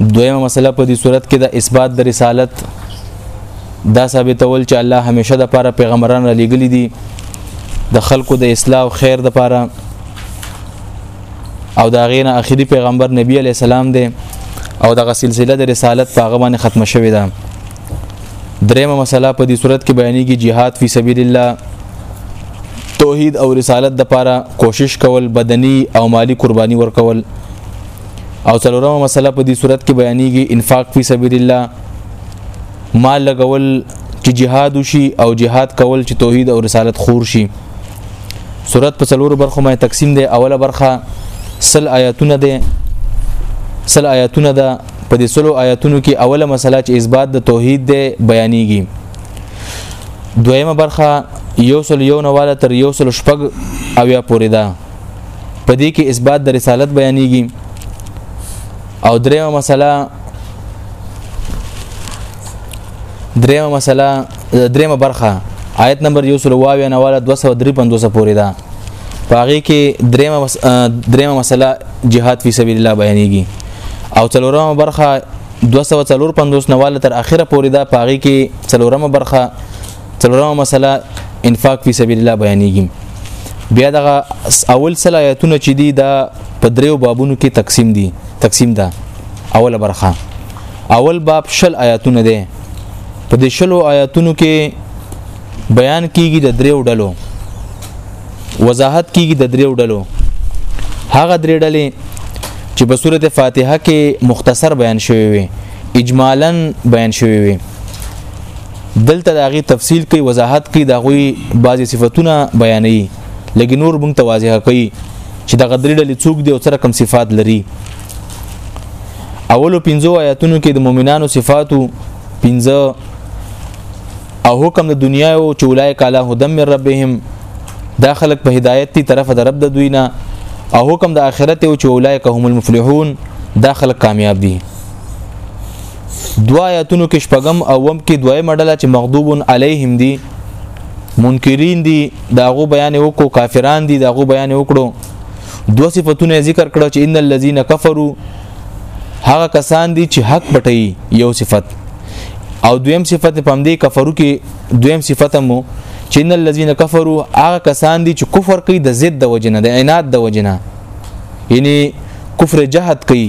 دویمه مسله په دې صورت کې د اثبات د رسالت دا ثابتول چې الله همیشه د پاره پیغمبران را لېګلي دي د خلکو د اصلاح او خیر د پاره او دا غینه اخیری پیغمبر نبی علی السلام دی او دغه سلسله د رسالت په هغه باندې ختمه شوې ده دریمه مسله په دې صورت کې بیانېږي jihad فی سبیل الله توحید او رسالت د پاره کوشش کول بدنی او مالی قربانی ورکول او څلورمه مسله په دې صورت کې بیانېږي انفاق فی سبیل الله مال لګول چې جهاد وشي او جهاد کول چې توحید او رسالت خور شي صورت په څلورو برخو باندې تقسیم دی اوله برخه سل آیاتونه دی سل آیاتونه ده په دې سلو آیاتونو کې اوله مسله چې اثبات د توحید دی بیانېږي دویمه برخه یو سل یو نواله تر یو سل شپږ اویا پورې ده په دې کې اثبات د رسالت بیانېږي او دریمه مسله دریمه مسله دریمه برخه آیت نمبر 100 واوی نه والا 253 پورې ده پاغي کې دریمه دریمه مسله جهاد فی سبیل الله بیانېږي او څلورمه برخه 245 نواله تر اخره پورې دا پاغي کې څلورمه برخه څلورمه مسله انفاق فی سبیل الله بیانېږي بیا دغه اول سل آیاتونه چې دي دا په دریو بابونو کې تقسیم دي تقسیم ده اوله برخه اول باب شل آیاتونه دي په دې شلو آیاتونو کې بیان کیږي د دریو ډلو وضاحت کیږي د دریو ډلو هغه درې ډلې چې په سورته فاتحه کې مختصر بیان شوی وي اجمالا بیان شوی وي دلته د هغې تفصیل کوي وضاحت کوي د هغوی بعضې صفتونه بیانوي لږې نور مونږ ته واضحه کوي چې دغه درې ډلې څوک دي او سره کم صفات لري اولو پنځو آیاتونو کې د مؤمنانو صفاتو پنځه او حکم د دنیا او چې اولای کاله هدم من ربهم دا خلق په هدایت تی طرف د رب د دوی نه او حکم د آخرت او چې اولای که هم المفلحون دا خلق کامیاب دي دوا آیاتونو کې شپږم او وم کې دوی مډله چې مغضوب علیهم دي منکرین دي داغو بیان وکړو کافران دي داغو بیان وکړو دو صفاتونه ذکر کړو چې ان الذين كفروا هغه کسان دي چې حق پټي یو صفت او دویم صفت په همدې کفرو کې دویم صفت مو چې ان الذين كفروا هغه کسان دي چې کفر کوي د ضد د وجنه د عناد د وجنه یعنی کفر جهاد کوي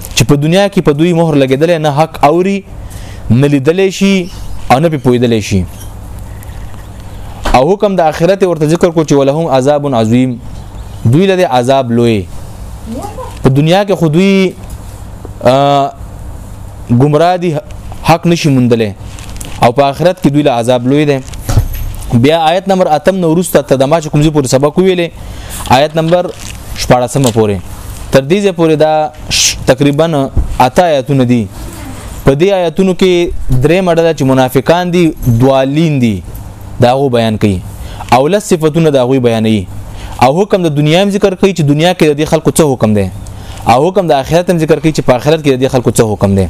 چې په دنیا کې په دوی مهر لګیدل نه حق اوري نه لیدل شي او نه پویدل شي او حکم د آخرت ورته ذکر کو چې ولهم عذاب عظیم دوی له عذاب لوی په دنیا کې خودوی گمراه دي حق نشي مندله او په آخرت کې دوی له عذاب لوی دي بیا آیت نمبر اتم نو ورسته ته د ما چې کوم ځې پورې سبق ویلې آیت نمبر شپاړسمه پورې تر دې ځې پورې دا تقریبا اته آیاتونه دي په دې آیاتونو کې درې مډله چې منافقان دي دوالین دي دا غو بیان کوي او لس صفاتونه دا غوي بیانوي او حکم د دنیا هم ذکر کوي چې دنیا کې د خلکو څه حکم دی او حکم د آخرت هم ذکر کوي چې په آخرت کې د خلکو څه حکم دی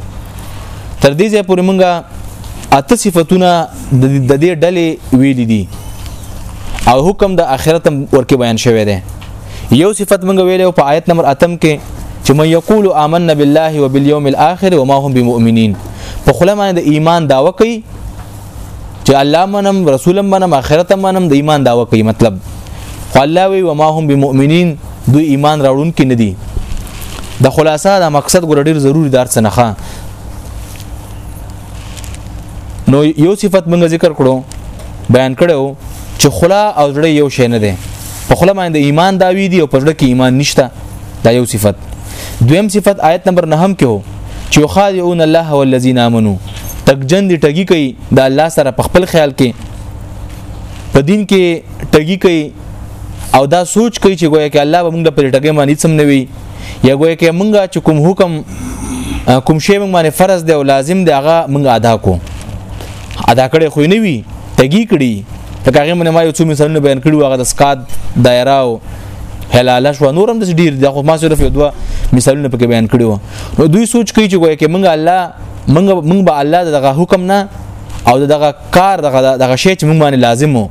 تر دې ځای پورې مونږه اته صفاتونه د دې ډلې ویل دي او حکم د آخرت ورکه بیان شوی دی یو صفت مونږ ویلو په آیت نمبر اتم کې چې من یقول آمنا بالله وبالیوم الاخر وما هم بمؤمنین په خله باندې د ایمان داوا کوي چې الله منم رسول منم اخرت منم د ایمان داوا کوي مطلب خو الله وی وما هم بمؤمنین دوی ایمان راوړون کې ندي د خلاصه دا مقصد ګور ډیر ضروری دار څه نه نو یو صفت موږ ذکر کړو بیان کړو چې خلا او زړه یو شی نه دی په خلا باندې ایمان داوی دی او په زړه کې ایمان نشته دا یو صفت دویم صفت آیت نمبر 9 کې هو چې خادعون الله والذین آمنو تکجن دی ټګی کوي د الله سره په خپل خیال کې په دین کې ټګی کوي او دا سوچ کوي چې ګویا کې الله به موږ پر ټګې باندې سم نه وي یا ګویا کې موږ چې کوم حکم کوم شی موږ باندې فرض دی او لازم دی هغه موږ ادا کو ادا کړې خو نه وي تګي کړي لکه هغه مونږ ما یو څو مثالونه بیان کړو هغه د سکاد دایره او حلاله شو نورم د ډیر د خو ما صرف یو دوه مثالونه پکې بیان کړی وو نو دوی سوچ کوي چې ګویا کې مونږ الله مونږ مونږ به الله دغه حکم نه او دغه کار دغه دغه شی چې مونږ باندې لازم وو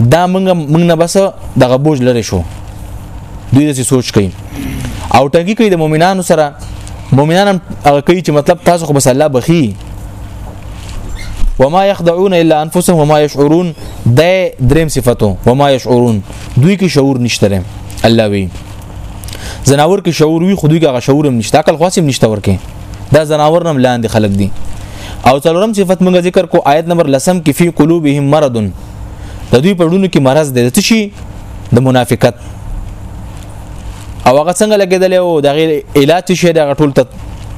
دا مونږ مونږ نه بس دغه بوج لري شو دوی دې سوچ کوي او ټنګي کوي د مؤمنانو سره مؤمنان هم هغه کوي چې مطلب تاسو خو بس الله بخي وما يخدعون الا انفسهم وما يشعرون د دریم صفته وما يشعرون دوی کې شعور نشته لري الله وی زناور کې شعور وی خو دوی کې هغه شعور هم نشته عقل خاص هم نشته ورکه دا زناور هم لاندې خلک دي او څلورم صفت موږ ذکر کو آیت نمبر لسم کې فی قلوبهم مرض د دوی په ډونو کې مرض دی څه شي د منافقت او هغه څنګه لګیدل او د غیر علاج شي د غټول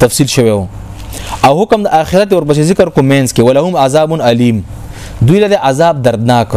تفصیل شوی او حکم د آخرت ورپسې ذکر کو مینس کې ولهم عذاب الیم دوی له عذاب دردناک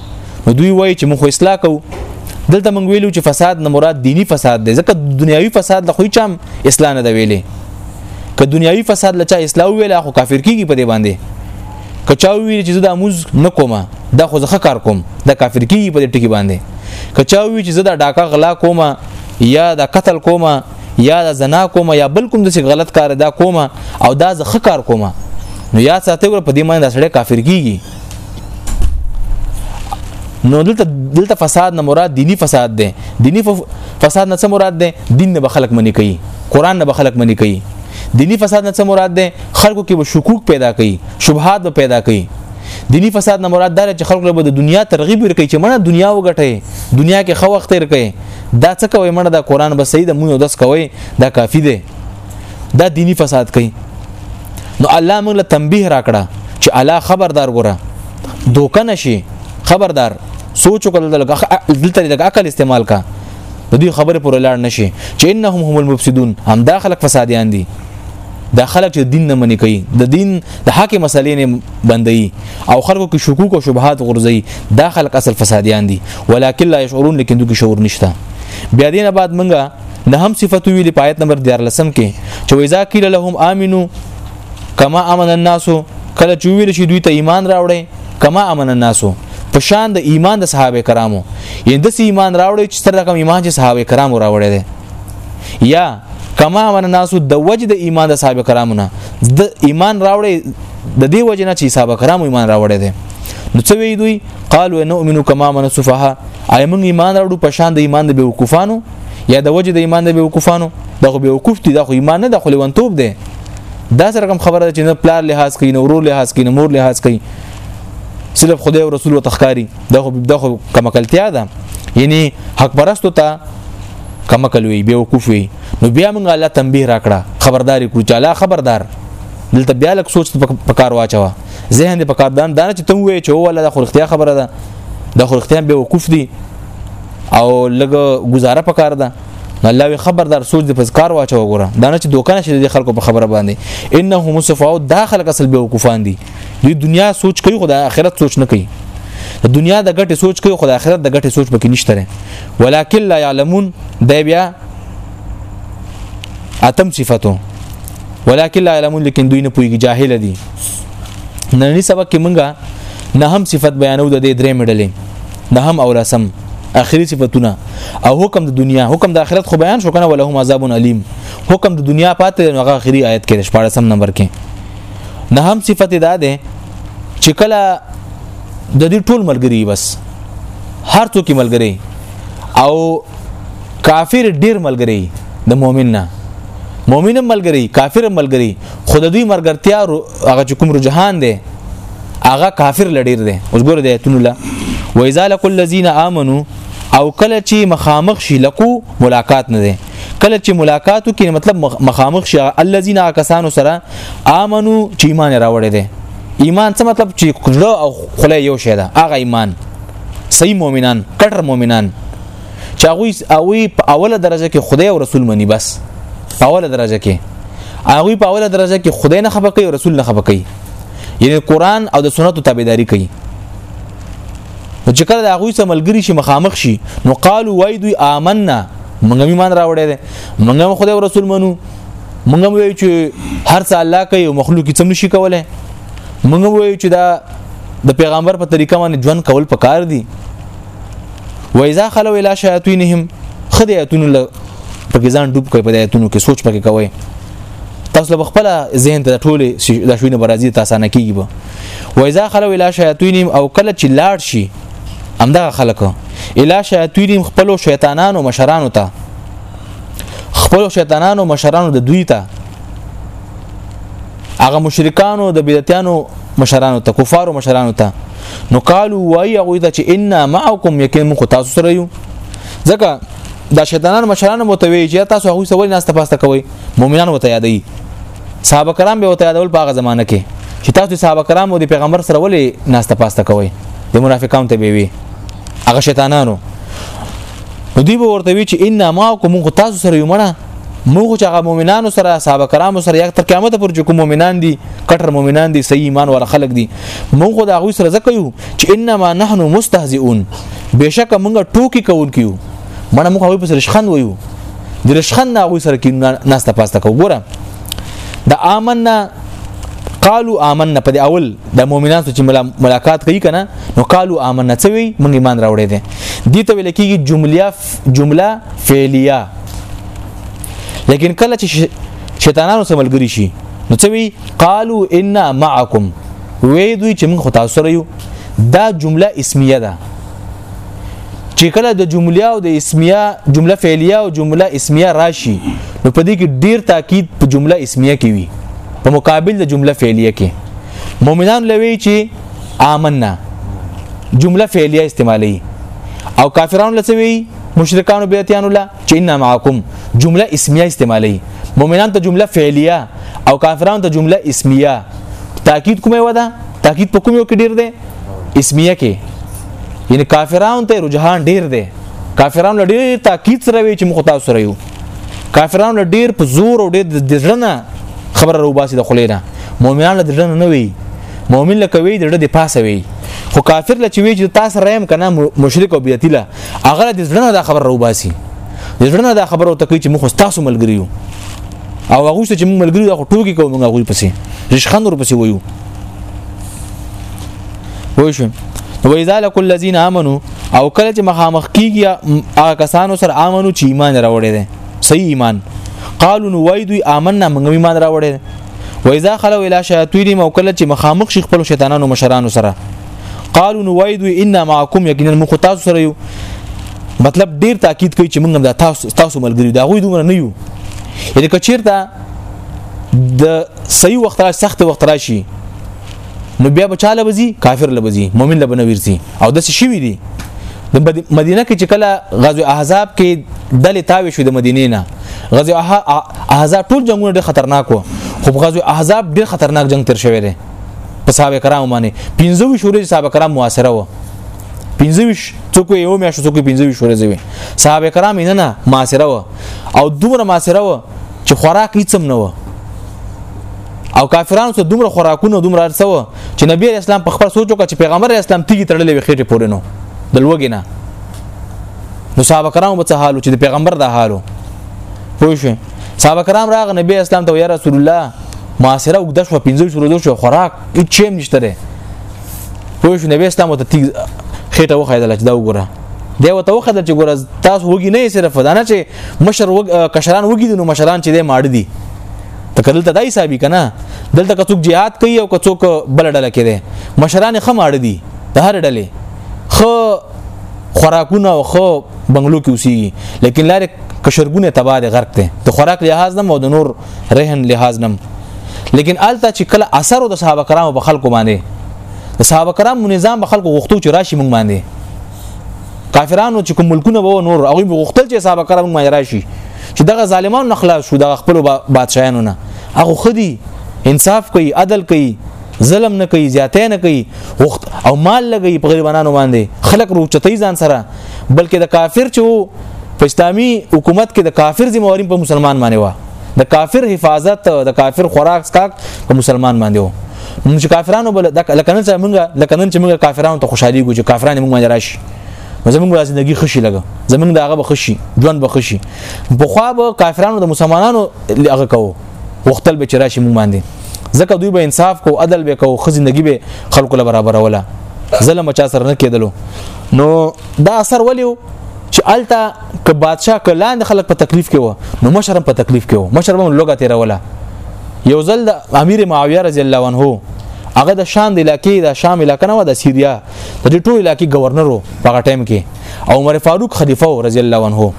نو دوی وایي چې موږ اصلاح کوو دلته موږ ویلو چې فساد نه مراد دینی فساد دی ځکه دنیوي فساد له خو چم اصلاح نه دی ویلې که دنیوي فساد لچا اصلاح ویل خو کافر کیږي په دې باندې که چا ویل چې زه د اموز نه کومه دا خو زه کار کوم دا کافر کیږي په دې ټکی باندې که چا ویل چې زه دا ډاکا غلا کومه یا دا قتل کومه یا دا زنا کومه یا بل کوم د غلط کار دا کومه او دا زه کار کومه نو یا ساته ور په دې باندې سړی کافر کیږي نو دلته دلته فساد نه مراد دینی فساد ده دینی فساد نه څه مراد ده دین نه به خلق منی کوي قران نه به خلق منی کوي دینی فساد نه څه مراد ده خلکو کې به شکوک پیدا کوي شبهات به پیدا کوي دینی فساد نه مراد دا چې خلکو به د دنیا ترغیب ورکړي چې مړه دنیا وګټي دنیا کې خو وخت ورکړي دا څه کوي مړه دا قران به صحیح ده مونږ داس کوي دا کافی ده دا دینی فساد کوي نو الله موږ له تنبیه راکړه چې الله خبردار ګره دوکه نشي خبردار سوچ وکړه دلته د عقل استعمال کا د دې خبره پر لاړ نشي چې انهم هم المفسدون هم دا خلک فسادیان دي دا خلک چې دین نه منې کوي د دین د حق مسلې نه بندي او خلکو کې شکوک او شبهات غورځي دا خلک اصل فسادیان دي ولکن لا يشعرون لیکن دوی شعور نشته بیا دینه بعد منګه نه هم صفت ویلي په آیت نمبر 14 کې چې وایذا قیل لهم امنو کما امن الناس کله چې ویل شي دوی ته ایمان راوړي کما امن الناس په شان د ایمان د صحابه کرامو یعنی د ایمان راوړي چې سره کوم ایمان چې صحابه کرامو راوړي دي یا کما امن الناس د وجه د ایمان د صحابه کرامو نه د ایمان راوړي د دې وجه نه چې صحابه کرامو ایمان راوړي دي نو څه وی دوی قالو نؤمنو کما من السفهاء ایمن ایمان راوړو په شان د ایمان د بیوقوفانو یا د وجه د ایمان د بیوقوفانو دا خو بیوقوف دي دا خو ایمان نه د خلیونتوب دی دا سره کوم خبره چې نه پلار لحاظ کوي نه ورور لحاظ کوي نه مور لحاظ کوي صرف خدای او رسول وتخکاری دا خو دا خو کمکلتیا ده یعنی حق پرستو ته کمکل وي بیوقوف وي نو بیا موږ الله تنبیه راکړه خبرداري کړو چې الله خبردار دلته بیا لک سوچ په کار واچوه ذهن دې په کار دان دانه چې ته وې چې هو الله د خو اختیار خبره ده د خو اختیار به وقوف دي او لګ گزاره پکار ده الله وی خبردار سوچ د پزکار واچو وګوره دا نه چې دوکان شي د خلکو په خبره باندې انه مصفاو دا خلک اصل به وقفان دي د دنیا سوچ کوي خو د آخرت سوچ نه کوي د دنیا د ګټې سوچ کوي خو د آخرت د ګټې سوچ پکې نشته ولکن لا يعلمون دا بیا اتم صفاتو ولکن لا يعلمون لیکن دوی نه پويږي جاهل دي نننی سبق کې مونږه نه هم صفت بیانو د دې درې مډلې نهم او لسم اخري صفاتونه او حکم د دنیا حکم د آخرت خو بیان شو کنه ولهم عذاب الیم حکم د دنیا پاتې هغه اخري آیت کې 14 نمبر کې نه هم صفت دا ده چې کله د دې ټول ملګری بس هر څوک ملګری او کافر ډیر ملګری د مؤمن نه مؤمن ملګری کافر ملګری خود دوی مرګرتیا هغه چې کوم رجحان دی هغه کافر لډیر دی اوس ګور دی ایتونه لا و اذا لقوا الذين امنوا او کله چې مخامخ شي لکو ملاقات نه دی کله چې ملاقاتو کې مطلب مخامخ شي الذين کسانو سره امنو چې ایمان راوړی دی ایمان څه مطلب چې کړه او خله یو شی ده هغه ایمان صحیح مؤمنان کټر مؤمنان چې هغه هغه په اوله درجه کې خدای او رسول مني بس اوله درجه کې هغه په اوله درجه کې خدای نه خپه کوي او رسول نه خپه کوي یعنی قران او د سنتو تابعداري کوي نو چې کله د هغه سره ملګری شي مخامخ شي نو قالو وای دوی آمنا مونږ ایمان راوړی دی مونږ خدای او رسول منو مونږ وایو چې هر څه الله کوي او مخلوق یې څه نشي کولای مونږ وایو چې دا د پیغمبر په طریقه باندې ژوند کول پکار دي و اذا خلو الى شیاطینهم خدای ایتونو له پکې ځان ډوب کوي په ایتونو کې سوچ پکې کوي تاسو په خپل ذهن ته ټوله د شوینه برازي تاسو نه کیږي به و اذا خلو الى شیاطینهم او کله چې لاړ شي همدا خلک الى شیاطینهم خپل شیطانانو مشرانو ته خپل شیطانانو مشرانو د دوی ته هغه مشرکانو د بدعتانو مشرانو ته کفارو مشرانو ته نو قالو وای هغه ته چې ان معکم یقین مخ تاسو سره یو ځکه دا شیطانان مشران مو ته وی چې تاسو هغه سوال نه استفاسته کوي مؤمنان وته یادې صحابه کرام به وته یادول په هغه زمانه کې چې تاسو صحابه کرام او د پیغمبر سره ولې نه استفاسته کوي د منافقانو ته به وی هغه شیطانانو دوی به ورته وی چې ان معکم تاسو سره یو مړه موږ چې هغه مؤمنانو سره اصحاب کرامو سره یک تر قیامت پر چې کوم مؤمنان دي کټر مؤمنان دي صحیح ایمان ور خلق دي موږ دا غوي سره ځکه یو چې انما نحن مستهزئون بشک موږ ټوکی کول کیو مړه موږ هغه پر شخند ویو د رشخند نه غوي سره کې ناسته پاسته کو ګوره د آمنا قالو آمنا په اول د مؤمنانو چې ملاقات کوي کنه نو قالو آمنا څه وي موږ ایمان راوړې دي دي ته ویل کېږي جملیا جمله فعلیه لیکن کله چې شیطانانو سره ملګری شي نو څه وی قالو انا معکم وې دوی چې موږ خو تاسو سره یو دا جمله اسمیه ده چې کله د جمله او د اسمیه جمله فعلیه او جمله اسمیه راشي نو په دې کې ډیر تاکید په جمله اسمیه کې وي په مقابل د جمله فعلیه کې مؤمنان لوي چې آمنا جمله فعلیه استعمالي او کافرانو لسوي مشرکانو بیاتیانو لا چې ان معکم جمله اسمیه استعمالي مؤمنان ته جمله فعلیه او کافرانو ته جمله اسمیه تاکید کومه ودا تاکید په کوم یو کې ډیر دی اسمیه کې یعنی کافرانو ته رجحان ډیر دی کافرانو ډیر تاکید سره وی چې مخ تاسو سره یو کافرانو ډیر په زور او ډیر د ځړنه خبره روباسي د خلینا مؤمنان د ځړنه نه وی مؤمن لکه وی دړه د پاسه وی خو کافر لچ وی چې تاسو رایم کنه مشرک او بیعتی له هغه د ځړنه دا خبر رو باسي د ځړنه دا خبر او تکي چې مخ تاسو ملګریو او هغه چې موږ ملګریو دا ټوکی کوو موږ غوي پسې رشخان ور پسې ویو وای شو و اذا لك الذين امنوا او کله چې مخامخ کیږي هغه کسانو سره امنو چې ایمان راوړي دي صحیح ایمان قالو نو وای دوی آمنا موږ ایمان راوړی و اذا خلوا الى شیاطین موکل چې مخامخ شي خپل شیطانانو مشرانو سره قالو نو وای دوی ان معکم یقینا مخ تاسو سره یو مطلب ډیر تاکید کوي چې موږ هم دا تاسو تاسو ملګری دا غوي دومره نه یو یعنی کچیرته د صحیح وخت را سخت وخت راشي نو بیا بچا لبزي کافر لبزي مؤمن لبنه ورسي او د څه شي وي دي د مدینه کې چې کله غزو احزاب کې ډلې تاوي شو د مدینې نه غزو احزاب ټول جنگونه ډېر خطرناک وو خو غزو احزاب ډېر خطرناک جنگ تر شوی دی په صحابه کرام باندې 15 شورې صحابه کرام مواسره وو 15 څوک یو میاشت څوک 15 شورې زوی صحابه کرام نه نه مواسره وو او دومره مواسره وو چې خوراک هیڅ هم نه وو او کافرانو ته دومره خوراکونه دومره ارسو چې نبی اسلام په خپل سوچ وکړ چې پیغمبر اسلام تیږي تړلې وي خېټه پورې نو د لوګي نه نو صحابه کرام به څه حالو چې د پیغمبر دا حالو پوه شو صحابه کرام راغ نبی اسلام ته یا رسول الله معاصره وګد شو 15 ورځې شو خوراک هیڅ چیم نشته ده پوه شو نبی اسلام ته تیږي خېټه وخایدل چې دا وګوره دی وته وخت چې ګور تاسو وګی نه صرف دا نه چې مشر وګ کشران وګی نو مشران چې د ماړ دي ته دلته دای صاحب کنه دلته که څوک jihad کوي او که څوک بل ډله کې دي مشران خه ماړ دي د هر ډلې خو خوراکونه او خو بنگلو کې اوسېږي لیکن لارې کشرګونه تباده غرق دي د خوراک لحاظ نه او د نور رهن لحاظ نه لیکن الته چې کله اثر د صحابه کرامو په خلکو باندې د صحابه کرامو نظام په خلکو غوښتو چې راشي مونږ باندې کافرانو چې کوم ملکونه وو نور هغه غوښتل چې صاحب کرام ما راشي چې دغه ظالمانو نه خلاص شو دغه خپل بادشاهانو نه هغه خدي انصاف کوي عدل کوي ظلم نه کوي زیاتې نه کوي وخت او مال لګي په غریبانو باندې خلک روچتي ځان سره بلکې د کافر چې په اسلامي حکومت کې د کافر ذمہواري په مسلمان باندې و د کافر حفاظت د کافر خوراک سکاک په مسلمان باندې و موږ چې کافرانو بل لکه نن چې موږ لکه نن چې موږ کافرانو ته خوشحالي ګو چې کافرانو موږ باندې راشي زمونږ به زندگی خوشي لګه زمونږ دغه به خوشي ژوند به خوشي په خوا به کافرانو د مسلمانانو هغه کوو وختل به چرشي مونږ باندې ځکه دوی به انصاف کو عدل به کو خو زندگی به خلکو له برابر ولا ظلم چا سره نه کېدلو نو دا اثر ولیو چې الته که بادشاه که لاندې خلک په تکلیف کې و نو مشرم په تکلیف کې و مشرم لوګه تیروله یو ځل د امیر معاویه رضی الله عنه هغه د شام د علاقې د شام علاقې نه و د سیریا د دې ټول علاقې گورنر وو په هغه ټایم کې او عمر فاروق خلیفہ و رضی الله عنه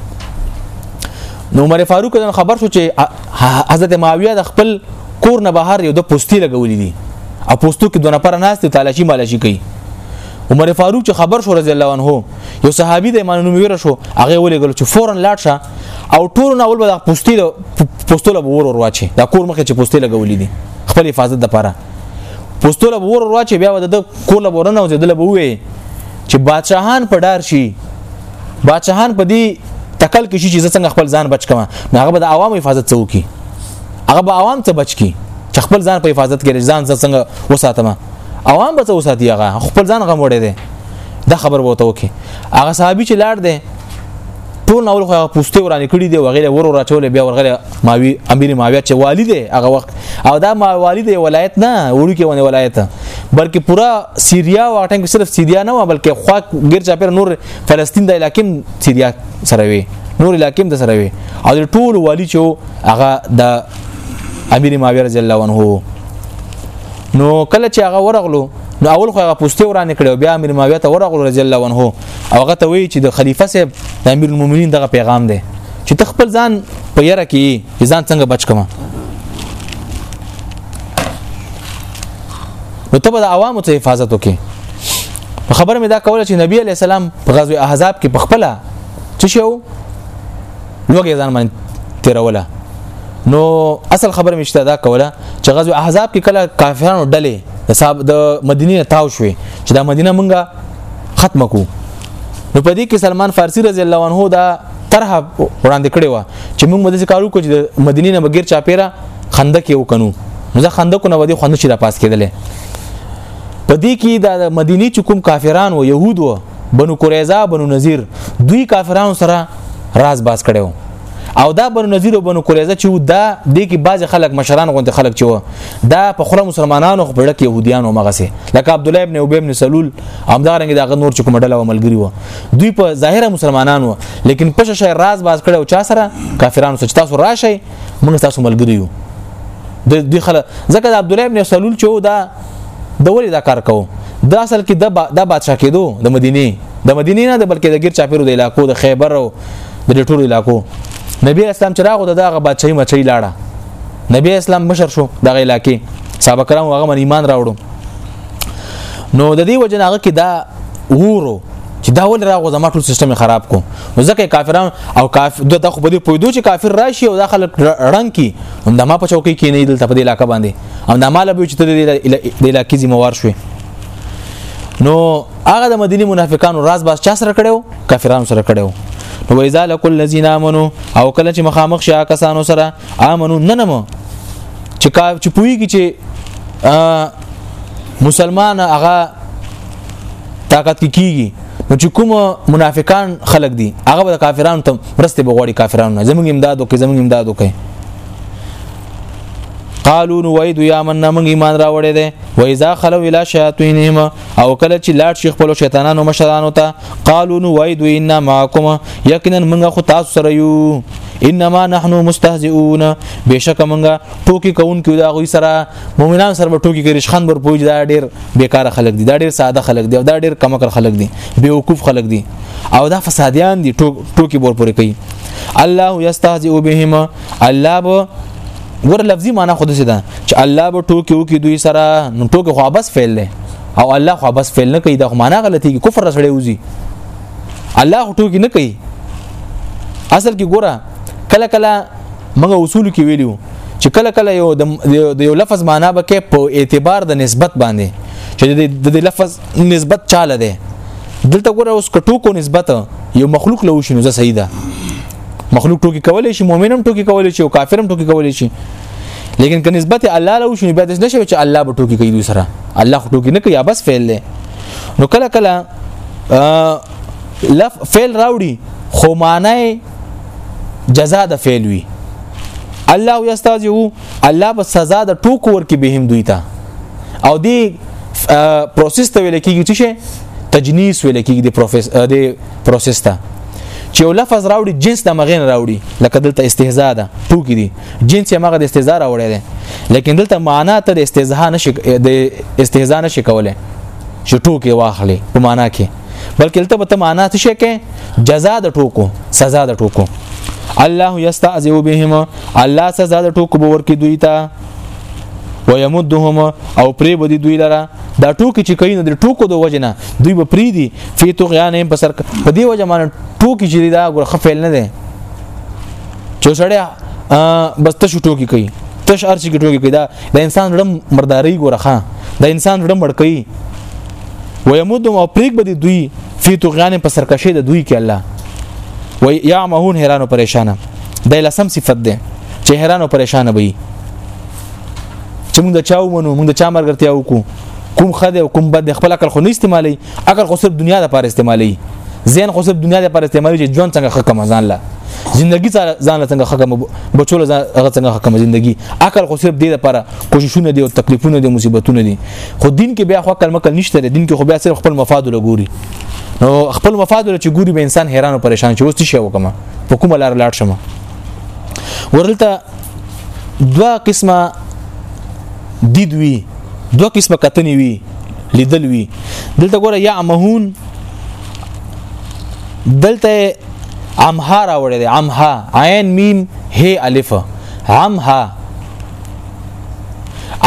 نو عمر فاروق دا خبر شو چې حضرت معاویه د خپل کور نه بهر یو د پوسټي لګولې دي او پوسټو کې دونه پر ناس ته تلاشي مالشي کوي عمر فاروق چې خبر شو رضی الله عنه یو صحابي د ایمان نوم ویره شو هغه ولېګل چې فورن لاړ شه او ټول نه اول به د پوسټي پوسټوله ور ور واچي دا کور مخه چې پوسټي لګولې دي خپل حفاظت د پاره پوسټوله ور ور واچي بیا د کور لورنه او دله به وي چې بادشاهان په ډار شي بادشاهان په دې تکل کې شي چې څنګه خپل ځان بچ کما هغه به د عوامو حفاظت څوکي هغه به عوام ته بچ کی چې خپل ځان په حفاظت کې ځان څنګه وساتم عوام به څه وساتي هغه خپل ځان غم وړي دي دا خبر وته وکي هغه صحابي چې لاړ دي ټول نو خو هغه پوسټي ورانه کړی دی وغیرہ ورو راټول بیا ورغله ماوی امیر ماوی چې والی دی هغه وخت او دا ما والی دی ولایت نه وړو کې ونه ولایت بلکې پورا سیریا واټن کې صرف سیریا نه و بلکې خوا غیر چا پر نور فلسطین د علاقې سیریا سره وي نور علاقې د سره وي او ټول والی چې هغه د امیر معاویه رضی الله عنه نو کله چې هغه ورغلو نو اول خو هغه پوسټ ورانه کړو بیا امیر معاویه ته ورغلو رضی الله عنه او هغه ته وی چې د خلیفہ صاحب د امیر المؤمنین دغه پیغام دی چې تخپل ځان په یره کې ځان څنګه بچ کما نو ته به د عوامو ته حفاظت وکې په خبره مې دا کوله چې نبی علی السلام په غزوه احزاب کې په خپل څه شو لوګي ځان باندې تیروله نو اصل خبر مشته دا کوله چې غزو احزاب کې کله کافرانو ډلې حساب د مدینه تاو شوې چې دا مدینه مونږه ختم کو نو په دې کې سلمان فارسی رضی الله عنه دا طرح وړاندې کړې و چې موږ مده کارو کو چې د مدینه نه بغیر چاپیرا خندق یو کنو نو ځکه خندق نه ودی خوند چې را پاس کېدلې په دې کې د مدینه چې کوم کافران و يهود و بنو قریظه بنو نذیر دوی کافرانو سره راز باز کړو او دا بنو نذیر او بنو قریظه چې دا د کې بعض خلک مشران غونډه خلک چې و دا په خره مسلمانانو خو پړک يهوديانو مغه سي لکه عبد الله ابن ابي ابن سلول همدارنګ دا نور چې کوم ډله و ملګری و دوی په ظاهره مسلمانانو لیکن په شې راز باز کړو چا سره کافرانو سره تاسو راشي موږ تاسو ملګری یو د دې خلک ځکه د عبد الله ابن سلول چې دا د ولې دا کار کوو دا اصل کې د با د بادشاہ کېدو د مدینه د مدینه نه د بلکې د غیر چاپیرو د علاقو د خیبر او د ټولو علاقو نبی اسلام چې راغو دغه بادشاہي مچي لاړه نبی اسلام مشر شو دغه علاقې صحابه کرام هغه من ایمان راوړو نو د دې وجه هغه کې دا وورو چې دا ول راغو زما ټول سیستم خراب کو نو ځکه کافران او کافر د خو بده پویدو چې کافر راشي او داخله رنګ کی هم د ما په چوکۍ کې نه دلته په دې علاقې باندې او د مال به چې د علاقې ذمہوار شوي نو هغه د مدینه منافقانو راز باز چا سره کړو کافرانو سره کړو نو وایذا لکل الذین امنو او کله چې مخامخ شیا کسانو سره امنو ننمو چې کا چې پویږي چې مسلمان هغه طاقت کې کیږي نو چې کوم منافقان خلق دي هغه به کافرانو ته مرسته بغوړي کافرانو نه زموږ امدادو کې زموږ امدادو کې قالو نو وای دو یا من موږ ایمان راوړې ده و اذا خلو الى شیاطینهم او کله چې لاړ شي خپل شیطانانو مشرانو ته قالو نو وای دو ان معکم یقینا موږ خو تاسو سره یو انما نحنو مستهزئون بشک موږ ټوکی کون کیو دا غوي سره مؤمنان سره به ټوکی کوي شخند بر پوج دا ډیر بیکاره خلک دي دا ډیر ساده خلک دي او دا ډیر کمکر خلک دي بیوقوف خلک دي او دا فسادیان دي ټوکی بر پورې کوي الله یستهزئ بهما الله به ور لفظي معنی خود څه ده چې الله به ټوکی وکي دوی سره نو ټوکی خو بس فعل له او الله خو بس فعل نه کوي دا خو معنی غلطي کې کفر سره وځي الله ټوکی نه کوي اصل کې ګوره کله کله موږ اصول کې ویلو چې کله کله یو د یو لفظ معنا به کې په اعتبار د نسبت باندې چې د دې لفظ نسبت چاله ده دلته ګوره اوس کټو کو نسبت یو مخلوق له وشنو زه صحیح ده مخلوق ټوکی کولای شي مؤمنم ټوکی کولای شي او کافرم ټوکی کولای شي لیکن که نسبت الله له وشنو بیا د نشوي چې الله به ټوکی کوي دوی سره الله ټوکی نه کوي بس فعل له نو کله کله لف فعل راوړي خو معنی جزاء د فعل وی الله یستاجو الله په سزا د ټوکو ور کې بهم دوی ته او دی پروسس ته ویل کېږي چې تجنیس ویل کېږي د پروسس د پروسس ته چې یو لفظ راوړي جنس د مغین راوړي لکه دلته استهزاء ده ټوکی دي جنس یې مغه د استهزاء راوړی دی لیکن دلته معنا ته د استهزاء نشي د استهزاء نشي کوله چې ټوکی واخلي په معنا کې بلکې دلته به ته معنا څه شي کې جزاء د ټوکو سزا د ټوکو الله یستعذب بهم الله سزا د ټوکو باور کې دوی ته ويمدهم او پری بدی دوی لره دا ټوکی چې کین د ټوکو د وجنه دوی به پری دي فی طغیان په سر په دی وجه مان ټوکی چې دا ګور خفل نه ده چې سړی بس ته ټوکی کوي تش ارچ کې ټوکی کوي دا د انسان رم مرداري ګورخه د انسان رم مړ کوي ويمدهم او پریک به دي دوی فی طغیان په سرکشي د دوی کې الله و یا مهون حیران او پریشان د لسم صفت ده چې حیران او پریشان وي چې موږ د چاو منو موږ د چا مرګرتیا وکړو کوم خده او کوم بد خپل عقل خو نه استعمالي عقل خو صرف دنیا د لپاره استعمالي ذهن خو صرف دنیا د لپاره استعمالي چې ژوند څنګه حکم ځان لا ژوندۍ ځان له څنګه حکم بچول ځان څنګه حکم ژوندۍ عقل خو صرف دې لپاره کوششونه دي او تکلیفونه دي مصیبتونه دي خو دین کې بیا خو کلمه کل نشته دین کې خو بیا صرف خپل مفاد لګوري نو خپل مفاد چې ګوري به انسان حیران او پریشان چې اوس څه وکم په کومه لار لاړ شم ورلته دوا قسمه دید وی دوا قسمه کتنې وی لیدل وی دلته ګوره یا مهون دلته عمها راوړی دی عمها عین میم هی الف عمها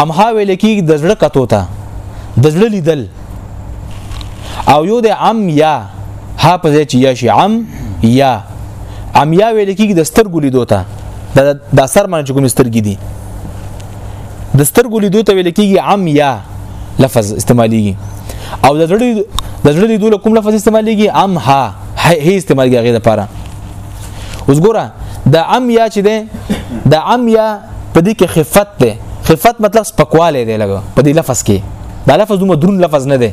امها ویل کېږي د زړه کتو ته د زړه لیدل او یو د عم یا ها په ځای چې یا شي عم یا عم یا ویل کېږي د سترګو لیدو ته د اثر معنی چې کوم سترګې دي د سترګو لیدو ته ویل کېږي عم یا لفظ استعمالېږي او د زړه د زړه لیدو کوم لفظ استعمالېږي عم ها هي استعمالېږي هغه لپاره اوس ګوره د عم یا چې ده د عم یا په دې کې خفت ده خفت مطلب سپکواله دی لګو په دې لفظ کې دا لفظ دومره درون لفظ نه دی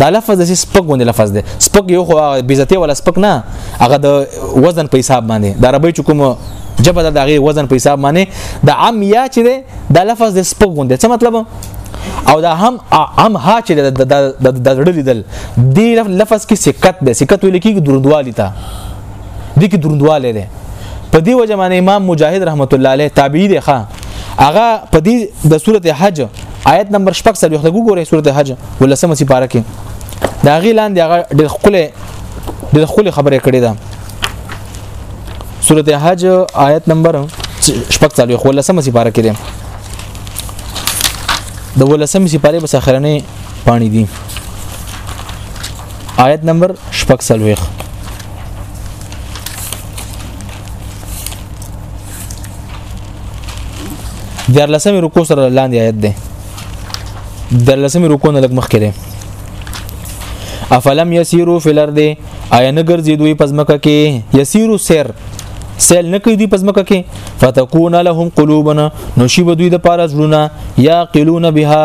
دا لفظ د سپک غوندې لفظ دی سپک یو خو بیزتی ولا سپک نه هغه د وزن په حساب باندې دا عربی چې کوم جبه د هغه وزن په حساب باندې د عم یا چې دی دا لفظ د سپک غوندې څه مطلب او دا هم عم ها چې د د د لیدل دی لفظ کې سکت دی سکت ویل کېږي دروندوالي ته دي کې دروندواله ده په دې وجه باندې امام مجاهد رحمت الله علیه تابعی دی ښا هغه په دې د سورته حج آیت نمبر 6 سره یو خدای ګورې سورته حج ولسمه سي پاره کې دا غی لاندې هغه د خپل د خپل خبره کړې ده سورته حج آیت نمبر 6 سره یو ولسمه سي پاره کې ده د ولسمه سي پاره بس اخرنه پانی دي آیت نمبر شپږ سلويخ دیار لسمی رکو سره لاندې آیت ده در لسمی رکو نه لګ مخ کړي افلم یسیرو فی الارض آیا نه ګرځي دوی پزمکه کې یسیرو سیر سیل نه کوي دوی پزمکه کې فتكون لهم قلوبنا نو شی دوی د پاره زړونه یا قلون بها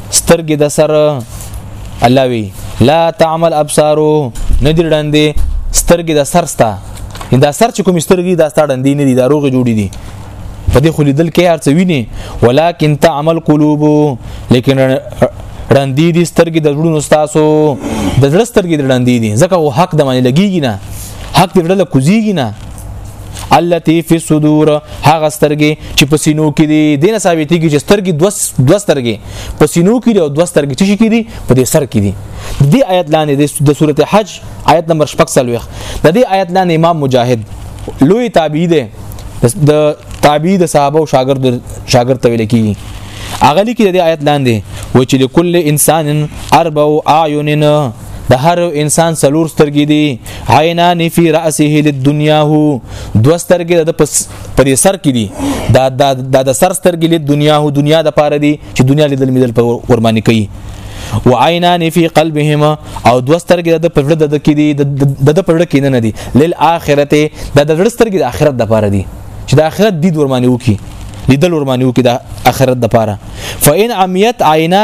سترګې د سر الله وی لا تعمل ابصارو ندی ډندې سترګې د سر ستا دا سر چې کوم سترګې دا ستا ډندې نه دي دا روغې جوړې دي په دې خو لیدل کې هرڅه ویني ولکن تعمل قلوب لیکن رندې دي سترګې د زړونو تاسو د زړه سترګې د رندې دي ځکه او حق د باندې لګيږي نه حق د زړه له کوزيږي نه التي في الصدور هغه سترګې چې په سینو کې دي دینه ثابتې کې چې سترګې دوس دوس سترګې په سینو کې دي او دوس سترګې چې کې دي په دې سر کې دي د دې آیت لاندې د سورته حج آیت نمبر 14 د دې آیت لاندې امام مجاهد لوی تابعی دی د تابعی د صحابه او شاګرد شاګرد ته ویل کیږي اغلی کې د آیت لاندې و چې لكل انسان اربع اعین د هر انسان څلور سترګې دي عینان فی راسه للدنیا هو دو سترګې د پس پر سر کې دي دا د د سر سترګې لید دنیا هو دنیا د پاره دي چې دنیا لیدل مدل په قرباني کوي وعینان فی قلبهما او دو سترګې د پړړه د کې دي د د پړړه کې نه دي لیل اخرته د د سترګې د اخرت د پاره دي چې د اخرت دي ورمانه وکي لیدل ورمانه وکي د اخرت د پاره فإن عمیت عینا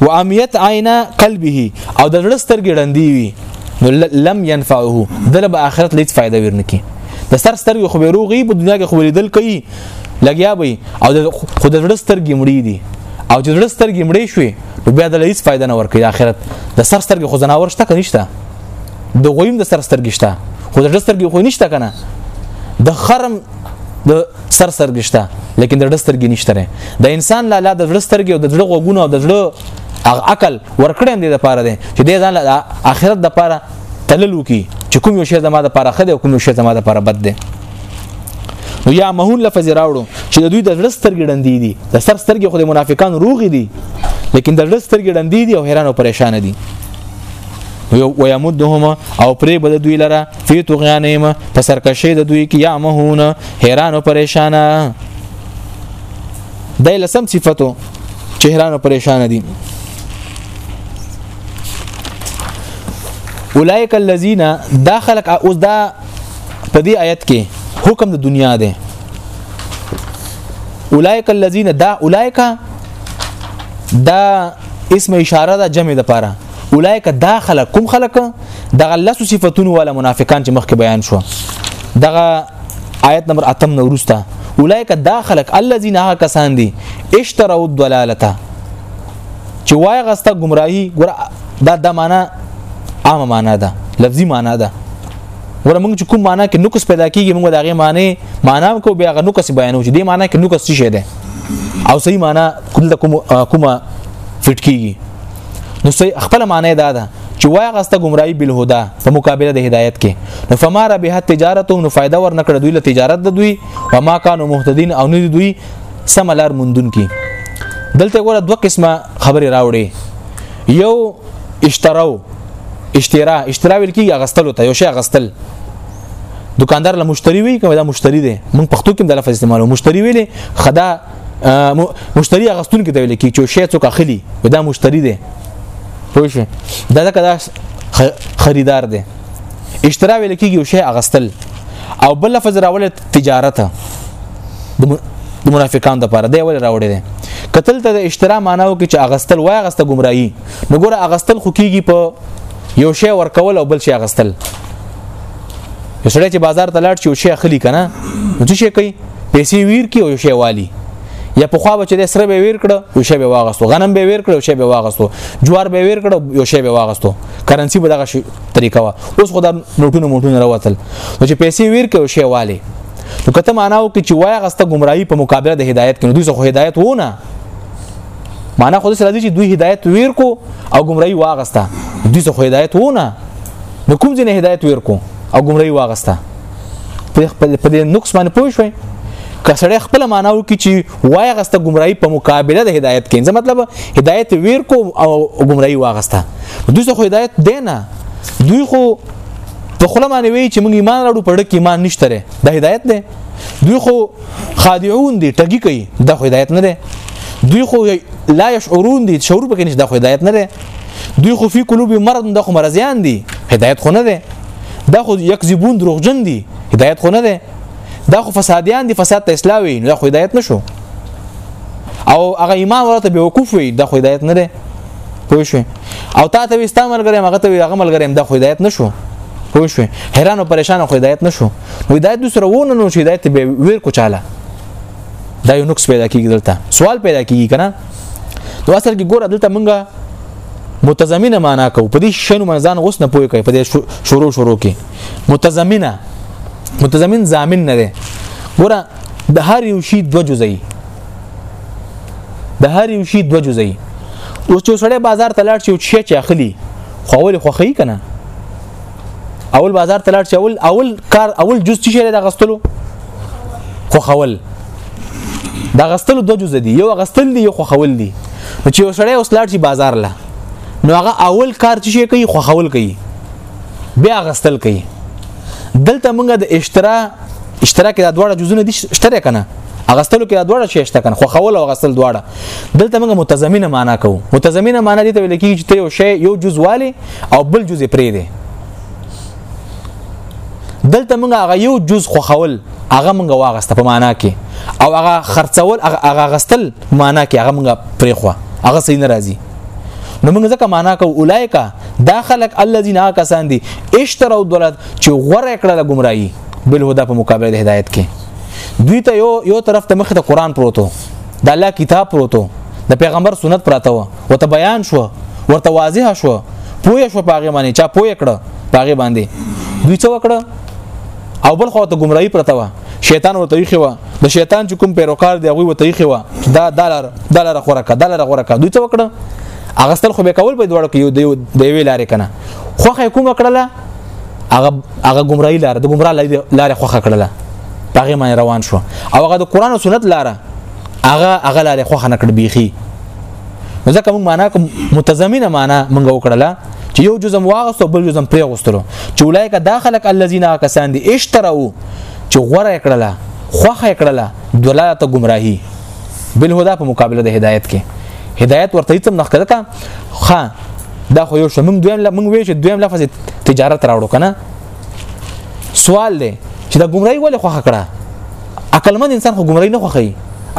و امیت عینا قلبه او د زړه سترګې ړندې وي نو لم ينفعه دله به آخرت لیت فائدہ ورنکي د سر سترګې خو به روغي په دنیا کې خو لیدل کوي لګیا وي او د خو د زړه سترګې مړې دي او چې زړه سترګې مړې شوي نو بیا د هیڅ فائدہ نه ورکړي آخرت د سر سترګې خو زناور شته که نشته د غویم د سر سترګې شته خو د زړه سترګې خو نشته کنه د خرم د سر سرګشته لیکن د ډسترګې نشته د انسان لا لا د ډسترګې او د ډړ غوګونو او د ډړ عقل ورکړې دې د پاره دي چې دې ځان له اخرت د پاره تللو کی چې کوم یو شی زما د پاره خده او کوم یو شی زما د پاره بد دی نو یا مهون لفظ راوړو چې د دوی د ډړ سترګې ډندې دي د سر سترګې خو د منافقان روغ دي لیکن د ډړ سترګې ډندې دي او حیران او پریشان دي ويمدهما او پرې بد دوی لره فی طغیانهم په سرکشی د دوی کې یعمهون حیران او پریشان دای لسم صفاتو چې حیران او پریشان دي اولئک الذین دا خلق اوس دا په دې آیت کې حکم د دنیا دی اولئک الذین دا اولئک دا اسم اشاره ده جمع ده پاره اولایک دا خلق کوم خلق دغه لس صفاتونو والا منافقان چې مخکې بیان شو دغه آیت نمبر اتم نه ورسته اولایک دا خلق الذين ها کسان دي اشتروا الضلاله چې وای غسته گمراهي ګور دا د معنا عامه معنا ده لفظي معنا ده ور موږ چې کوم معنا کې نقص پیدا کیږي موږ دغه معنی معنا کو بیا غو نقص بیانو چې دې معنا کې نقص څه شه ده او صحیح معنا کوم کومه فټ کیږي نو خپل معنی دا ده چې وای غسته گمراهي بل هدا په مقابله د هدایت کې نو فما ربح تجارتهم نو فائدہ ورنکړه دوی له تجارت د دوی او ما كانوا مهتدين او نه دوی سملار مندون کی دلته ګوره دوه قسمه خبره راوړي یو اشتراو اشترا اشترا ویل کی غستلو ته یو شی غستل دکاندار له مشتری وی کوم دا مشتری دی مونږ پښتو کې د لفظ استعمالو مشتری ویلې خدا مشتری اغستون کې ته ویل کی چې شی څوک اخلي دا مشتری دی پوه شو دا دا کدا خریدار دی اشترا ویل کیږي شی اغستل او بل لفظ راول تجارت د منافقان د پاره دی ول راوړی دی قتل ته د اشترا معناو کې چې اغستل وای اغسته گمراهي نو ګوره اغستل خو کیږي په یو شی ورکول او بل شی اغستل یو سړی چې بازار ته لاړ شي او شي اخلي کنه نو څه شي کوي پیسې ویر کی او شي والی یا په خوا بچی سره به ویر کړه یو شی به واغستو غنم به ویر کړه یو شی به واغستو جوار به ویر کړه یو شی به واغستو کرنسی به دغه طریقه وا اوس خدا نوټونه موټونه راوتل نو چې پیسې ویر کړه یو شی والی نو کته معناو کې چې وای غسته گمراهي په مقابله د هدایت کې نو دوی خو هدایت وونه معنا خو سره دي چې دوی هدایت ویر کو او گمراهي واغسته دوی څه خو هدایت ونه نو کوم ځنه هدایت ویر کو او گمراهي واغسته په خپل په دې نقص باندې پوه شوي کسړې خپل معناو کې چې وای غسته گمراهي په مقابله د هدایت کې ځکه مطلب هدایت ویر کو او گمراهي واغسته دوی څه خو هدایت دی نه دوی خو په خله باندې وی چې موږ ایمان راړو پړ کې ایمان نشته ده هدایت ده دوی خو خادعون دي ټګي کوي دا خو هدایت نه ده دوی خو لا يشعرون دي شعور پکې نشته دا خو هدایت نه ده دوی خو فی قلوب مرض د خو مرضیان دي هدایت خو نه ده دا خو یکذبون دروغجن دي هدایت خو نه ده دا خو فسادیان دي فساد ته اصلاح وي دا خو هدایت نشو او هغه ایمان ورته به وقوف وي دا خو هدایت نه ده پوه شو او تا ته وستا ملګری هغه ته هغه ملګری دا خو هدایت نشو پوه شو حیران او پریشان خو هدایت نشو وای دا د سره ونه نو چې دا ته به ویر کو چاله دا یو نقص پیدا کیږي دلته سوال پیدا کیږي کنه نو اصل کې ګوره دلته مونږه متضمنه معنا کو په دې شنو منځان اوس نه پوي کوي په دې شروع شروع کې متضمنه متضمن ضامن نه دی ګوره د هر یو شی دو جزئی د هر یو شی دو جزئی اوس چې سړی بازار ته لاړ شي او شي چې اخلي خو ولې خوخی کنه اول بازار ته لاړ چې اول اول کار اول جز څه شي دا غستلو خو خول دا غستلو دوه جز دي یو غستل دي یو خو خول دي نو چې وسړی اوس لاړ شي بازار لا نو هغه اول کار څه شي کوي خو خول کوي بیا غستل کوي دلته موږ د اشترا اشترا کې دا دواړه جزونه دي اشترا کنه اغستلو کې دا دواړه شي اشترا کنه خو خول او غستل دواړه دلته موږ متضمنه معنا کوو متضمنه معنا دي ته ویل کېږي چې یو شی یو جزواله او بل جزء پرې دی دلته موږ هغه یو جز خوخول هغه موږ واغسته په معنا کې او هغه خرڅول هغه غستل معنا کې هغه موږ پرې خو هغه صحیح ناراضي نو موږ ځکه معنا کو اولایکا دا خلق الذين کسان دي اشتروا دولت چې غوړه کړه د گمراهي بل هدا په مقابله د هدایت کې دوی ته یو یو طرف ته مخ ته قران پروتو د الله کتاب پروتو د پیغمبر سنت پراته و وته بیان شو ورته واضح شو پوه شو پاغه باندې چا پوه کړه پاغه باندې دوی څه وکړه او بل خو ته گمراهی پرته و شیطان ورته یې خو د شیطان چې کوم پیروکار دی هغه وته یې خو دا دلار دلار خورکه دلار خورکه دوی څه وکړه هغه ستل خو به کول په دوړو کې یو دی وی لارې کنه خوخه کوم کړله هغه هغه گمراهی لار د گمراه لار خوخه کړله هغه مې روان شو او هغه د قران او سنت لار هغه هغه لاره خوخه نکړ بیخي ځکه موږ معنا کوم متضمنه معنا موږ وکړله چې یو جزم واغست او بل جزم پرې غوستلو چې اولایک داخلك الذين کسان دي اشتروا چې غوړه کړله خوخه کړله دلالت گمراهي بل هدا په مقابله د هدایت کې هدایت ورته هیڅ نه ښکړه کا خا دا خو یو شمن دویم لمن وی چې دویم لفظ تجارت راوړو کنه سوال دی چې دا ګمړی ولې خوخه کړه عقل مند انسان خو ګمړی نه خوخی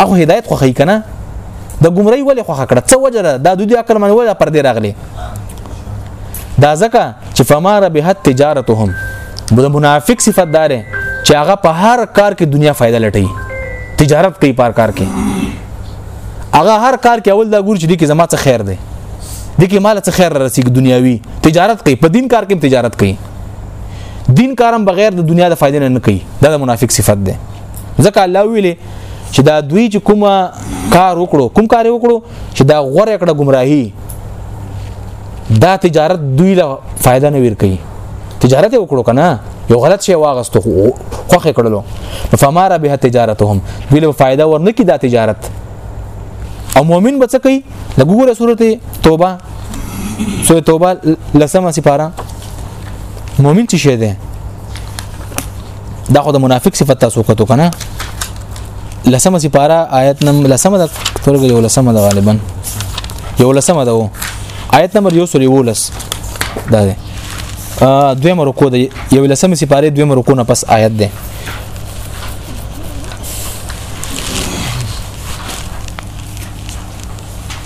اخو هدایت خوخی کنه د ګمړی ولې خوخه کړه څه وجه ده دا د دې عقل مند ولې پر دې راغلی دا ځکه چې فمار به تجارتهم د منافق صفت دار چې هغه په هر کار کې دنیا فائدہ لټي تجارت کوي پر کار کې هغه هر کار کې اول دا ګور چې دې کې زما څه خیر دی دې کې مال څه خیر رسیږي دنیاوی تجارت کوي په دین کار کې تجارت کوي دین کارم بغیر د دنیا د فائدې نه کوي دا د منافق صفت ده ځکه الله ویلې چې دا دوی چې کوم کار وکړو کوم کار وکړو چې دا غوړه کړه گمراهي دا تجارت دوی له فائدہ نه ور کوي تجارت وکړو کنه یو غلط شی واغستو خوخه کړلو فماره به تجارتهم دوی له فائدہ ورنکي دا تجارت او مؤمن بچ کوي لګو ګوره سورته توبه سورته توبه لسمه سپاره مؤمن څه شه ده دا خو د منافق صفت تاسو کتو کنه لسمه سپاره آیت نم لسمه د تورګ یو لسمه د غالبا یو لسمه ده آیت نمبر یو سوري ولس دا ده دویم رکو ده یو لسمه سپاره دویم رکو نه پس آیت ده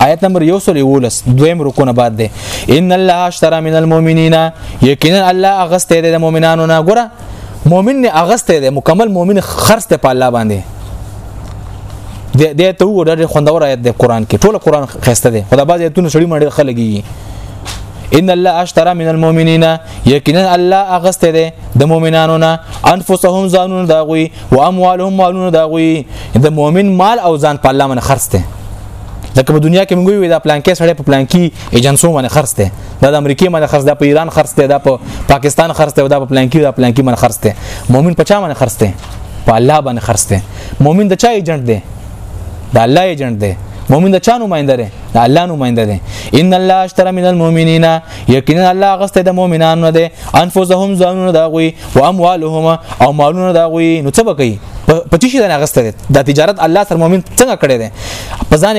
آیت نمبر یو سل اولس دویم رکونه بعد ده ان الله اشترى من المؤمنین یقینا الله اغسته ده مؤمنانو نه ګره مؤمن نه اغسته ده مکمل مؤمن خرڅ ته په الله باندې د دې ته وو ډېر خوندور آیت ده قران کې ټول قران خسته ده خدا باز ایتونه سړی مړ خلګي ان الله اشترى من المؤمنین یقینا الله اغسته ده د مؤمنانو نه انفسهم ځانونه دا غوي او اموالهم مالونه دا غوي د مؤمن مال او ځان په الله باندې خرڅته لکه په دنیا کې موږ وی دا پلان کې سړی په پلان کې ایجنسو باندې خرڅته دا د امریکای باندې خرڅ دا په ایران خرڅته دا په پاکستان خرڅته دا په پلان کې دا پلان کې باندې خرڅته مؤمن په چا باندې خرڅته په الله باندې خرڅته مؤمن د چا ایجنټ دی د الله ایجنټ دی مؤمن د چا نمائنده دی د الله نمائنده دی ان الله اشترى من المؤمنین یقینا الله غسته د مؤمنانو ده انفسهم ځانونه دا غوي او اموالهم او مالونه دا غوي نو څه بکې په چی شي دا غسته ده د تجارت الله سره مؤمن څنګه کړي ده په ځان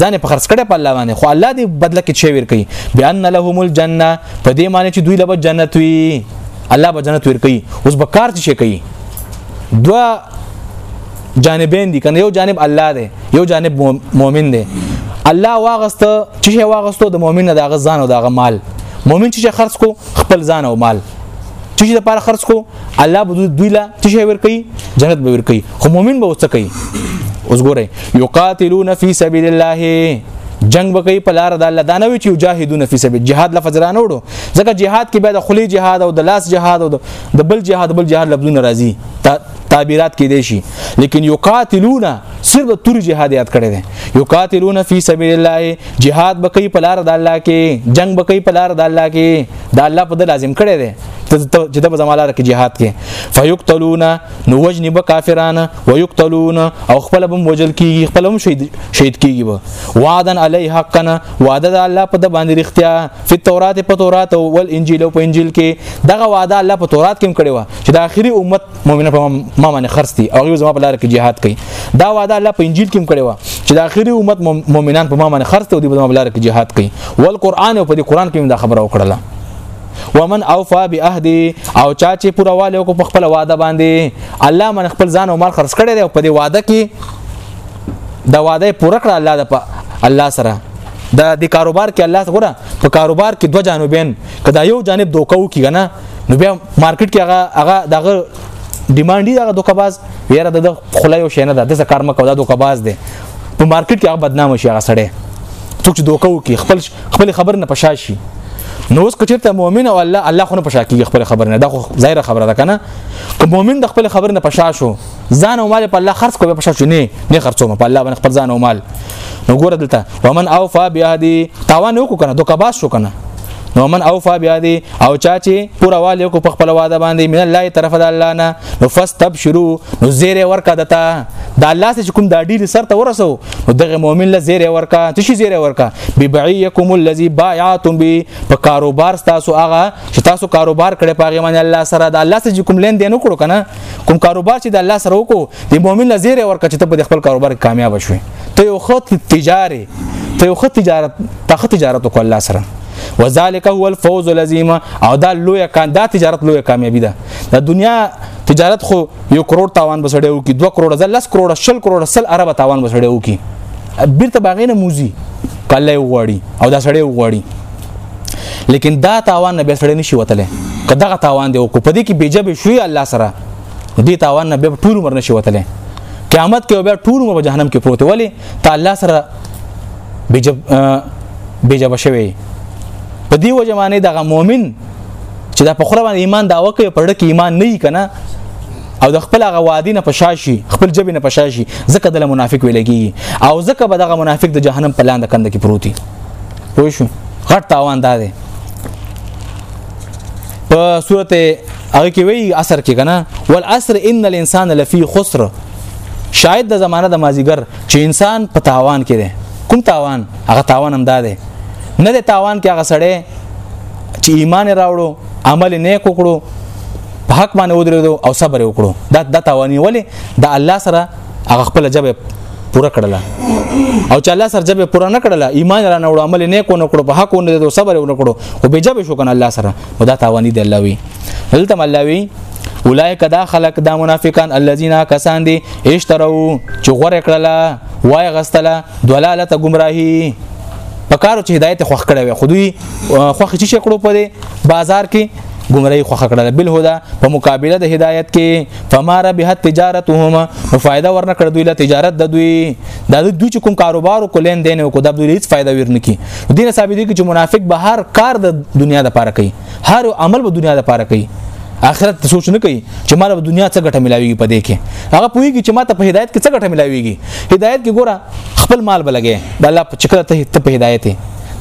ځان په خرڅ کړي په الله باندې خو الله دې بدله کې شي ور کوي بان لهم الجنه په دې معنی چې دوی له جنت وي الله به جنت ور کوي اوس به کار څه کوي دوا جانبین دي کنه یو جانب الله دی یو جانب مؤمن دی الله واغسته چې شی واغستو د مؤمن نه دغه ځان او دغه مال مؤمن چې خرج کو خپل ځان او مال چې د پاره خرج کو الله به دوی لا چې شی ور کوي جنت به ور کوي خو مؤمن به وڅ کوي اوس ګوره یقاتلون فی سبیل الله جنگ وکي په لار د الله دا نه وي چې جاهدون فی سبیل جهاد لفظ را نه وړو ځکه جهاد کې به د خلی جهاد او د لاس جهاد او د بل جهاد بل جهاد لفظونه راځي تعبیرات کې دي شي لیکن یقاتلون صرف تور جهاد یاد کړی دی یقاتلون فی سبیل الله جهاد بکې په لار د الله کې جنگ بکې په لار د الله کې د الله په لازم کړی دی چې د زمالار کې jihad کې فیقتلون نو وجن به کافران ويقتلون او خپل بم وجل کیږي خپل هم شهید شهید کیږي وعدن علی حقنا وعده د الله په د باندې اختیار فی التورات په تورات او ول انجیل او په انجیل کې دغه وعده الله په تورات کې کړی و چې د آخري امت مؤمنه په ما باندې خرڅ دي او زما په لار کې jihad کوي دا وعده الله په انجیل کې کړی و چې د آخري امت مؤمنان په ما باندې خرڅ دي په ما په لار کې jihad کوي ول قران او په قران کې دا خبره وکړه ومن اوفا بعهدی او چا چې پوره والو کو په خپل وعده باندې الله من خپل ځان او مال خرڅ کړی دی او په دې وعده کې دا وعده پوره کړه الله د الله سره دا د کاروبار کې الله غره په کاروبار کې دوه جانبین کدا یو جانب دوکاو کې غنا نو بیا مارکیټ کې هغه هغه دغه ډیماند دی هغه دوکباز یاره د خله یو شینه ده د کار مکو دا دوکباز دی په مارکیټ کې هغه بدنام شي هغه سړی څوک چې دوکاو کې خپل خپل خبر نه پشا شي نو اوس کچیر ته مؤمن او الله الله خو نه پشا کیږي خپل خبر نه دا خو ظاهر خبره ده کنه که مؤمن د خپل خبر نه پشا شو ځان او مال په الله خرج کوي په شرط نه نه خرڅوم په الله باندې خپل ځان او مال نو ګور دلته ومن اوفا بیا دی تاوان وکړه کنه دوکه باس شو کنه نو من اوفا بیا دی او چا چې پورا والي کو په خپل واده باندې من الله طرف د الله نه نو فاستبشروا نو زیره ورکا دتا د الله سره کوم دا ډیل سر ته ورسو نو دغه مؤمن له زیره ورکا ته شي زیره ورکا ببعیکم الذی بایعتم بی په کاروبار تاسو هغه چې تاسو کاروبار کړي پاغه باندې الله سره د الله سره کوم لین دین وکړو کنه کوم کاروبار چې د الله سره وکړو د مؤمن لزیر ورکړه چې ته په خپل کاروبار کې کامیاب شوې ته یو خط تجاري ته یو خط تجارت ته خط تجارت وکړه الله سره وذالک هو الفوز العظیم او دا لوی کان دا تجارت لوی کامیابی ده د دنیا تجارت خو یو کروڑ تاوان بسړیو کی 2 کروڑ ځل 10 کروڑ 10 کروڑ 10 ارب تاوان بسړیو کی بیرته باغینه موزي کله وغوړي او دا سړی وغوړي لیکن دا تاوان نه به سړی نشي وتلی که دغه تاوان دی او کو پدې کې بیجبه شوی الله سره دې تاوان نه به ټول عمر نشي وتلی قیامت کې به ټول عمر په جهنم کې پروت ولی ته الله سره بیجب بیجبه شوی په دې وجه باندې دغه مؤمن چې دا په خره باندې ایمان دا وکړي په ډکه ایمان نه کنه او د خپل هغه وادي نه پشاشي خپل جبې نه پشاشي ځکه د منافق ویل کېږي او ځکه به دغه منافق د جهنم په لاندې کند کې پروتي پوه شو غټ تاوان دا دی په صورت هغه کې وی اثر کې کنه والعصر ان الانسان لفی خسر شاید د زمانه د مازیګر چې انسان په تاوان کې دی کوم تاوان هغه تاوان هم دا دی نه د تاوان کې هغه سړی چې ایمان راوړو عمل نیک وکړو په حق باندې ودرېدو او صبر وکړو دا د تاوانی ولی د الله سره هغه خپل جبه پوره کړله او چې الله سره جبه پوره نه کړله ایمان را نه وړو عمل نه کو نه کړو په حق نه دو صبر نه کړو او به جبه شو کنه الله سره ودا تاوانی دی الله وی دلته الله وی اولایک دا خلق دا منافقان الذين کسان دي اشترو چې غوړه کړله وای غستله دلالت گمراهي په کارو چې هدایت خوخ کړی وي خو دوی خوخ چې کړو په بازار کې گمراهي خوخ کړل بل هدا په مقابله د هدایت کې فما ربحت تجارتهما نو فائدہ ورنه کړ دوی له تجارت د دوی د دوی چې کوم کاروبار کو لین دین کو د دوی هیڅ فائدہ ورنه کی دین ثابت دي چې منافق به هر کار د دنیا د پاره کوي هر عمل به دنیا د پاره کوي اخرت ته سوچ نه کوي چې مال په دنیا څه ګټه ملاويږي په دې کې هغه پوهیږي چې ماته په هدایت کې څه ګټه ملاويږي هدایت کې ګوره خپل مال بلګي د الله په چکر ته په هدایت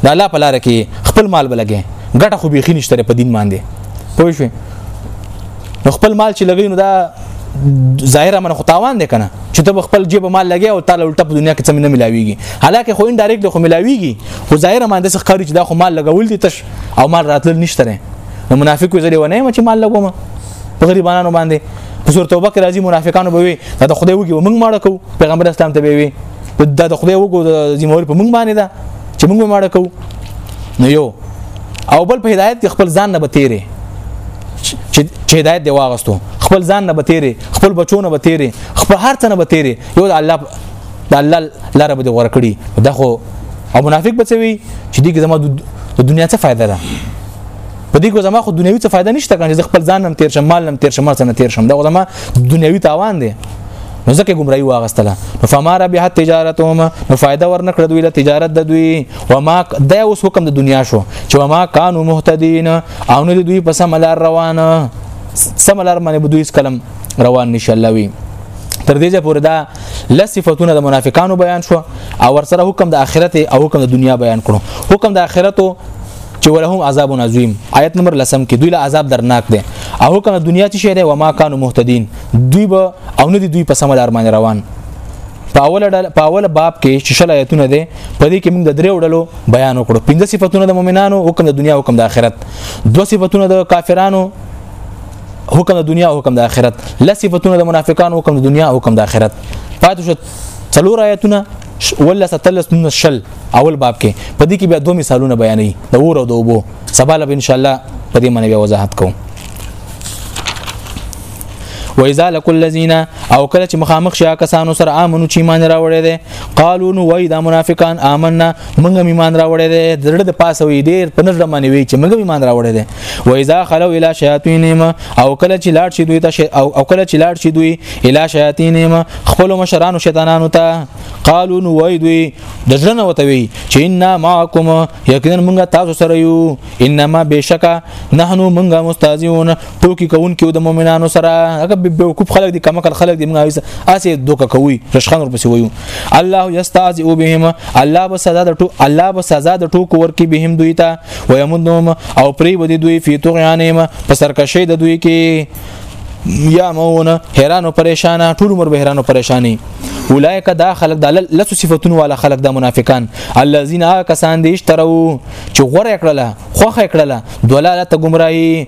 د الله په لار کې خپل مال بلګي ګټه خو بيخي نشته په دین باندې پوه شئ نو خپل مال چې لګی نو دا ظاهر امر خو تاوان دی کنه چې ته خپل جیب مال لګي او تعالی الټه په دنیا کې څه نه ملاويږي حالکه خو انډایرکټ خو ملاويږي خو ظاهر امر د څه ښکاری چې دا خو مال لګول دي تش او مال راتل نشته نه نو منافق وزلی ونه ما چې مال لګوم په غریبانو باندې په سورته توبه کې راځي منافقانو به وي دا د خدای وګي موږ ماړه کو پیغمبر اسلام ته به وي دا د خدای وګو د زموږ په موږ باندې ده چې موږ ماړه کو نو یو او بل په هدایت کې خپل ځان نه بتیره چې هدایت دی واغستو خپل ځان نه بتیره خپل بچو نه بتیره خپل هر څه نه بتیره یو د الله د الله لاره به غوړه کړی دا خو او منافق بچوي چې دې کې زموږ د دنیا څه فائدہ ده په دې کې زما خو دنیوي څه فائدہ نشته کنه چې خپل ځان نم تیر شم مال نم تیر شم سره تیر شم دا زما دنیوي تاوان دی نو ځکه گمراهي واغستله نو فما ربحت تجارتهم نو فائدہ ورنکړه دوی له تجارت د دوی و ما د اوس حکم د دنیا شو چې و ما کانوا مهتدین او نو دوی په سم لار روانه سم لار باندې بدوی کلم روان نشي الله وی تر دې پورې دا لس صفاتونه د منافقانو بیان شو او ورسره حکم د آخرت او حکم د دنیا بیان کړو حکم د آخرت چې ولهم عذاب عظیم آیت نمبر لسم کې دوی له عذاب درناک دی او حکم د دنیا چې شه دی و ما کانوا مهتدین دوی به او نه دي دوی په سملار باندې روان په اوله ډل په اوله باب کې چې شل آیتونه دي په دې کې موږ د دریو ډلو بیان وکړو پنځه صفاتونه د مؤمنانو حکم د دنیا حکم د آخرت دوه صفاتونه د کافرانو حکم د دنیا حکم د آخرت لس صفاتونه د منافقانو حکم د دنیا حکم د آخرت پاتې شو څلور آیتونه ولا ستلس من الشل اول باب کې په دې کې بیا دوه مثالونه بیانې د اور او د اوبو سبا له ان شاء الله په دې باندې بیا وضاحت کوم و اذا لك الذين او کله چې مخامخ شیا کسانو سره امنو چې ایمان راوړی دي قالو نو وای دا منافقان آمنا موږ ایمان راوړی دي درړه د پاسه وي ډیر په نظر باندې وي چې موږ ایمان راوړی دي و اذا خلو الى شیاطینهم او کله چې لاړ شي دوی ته او او کله چې لاړ شي دوی الى شیاطینهم خپل مشرانو شیطانانو ته قالو نو وای دوی د ځنه وته وي چې ان معكم یقینا موږ تاسو سره یو انما بشکا نحنو موږ مستازیون ټوکی کوون کې د مؤمنانو سره هغه به بیوقوف خلک دي کما کل خلک دي موږ ایسه اسه دوکه کوي رشخان ور پسې وایو الله یستعذ بهم الله به سزا د ټو الله به سزا د ټوک ور کې بهم دوی ته ويمدهم او پری ودی دوی فی طغیانهم په سرکشه د دوی کې یا مونه حیران او پریشان ټول عمر به حیران او پریشانی اولایک دا خلق د لس صفاتونو والا خلق د منافقان الذين کسان دي اشترو چې غوړه کړله خوخه کړله دلاله ته گمراهي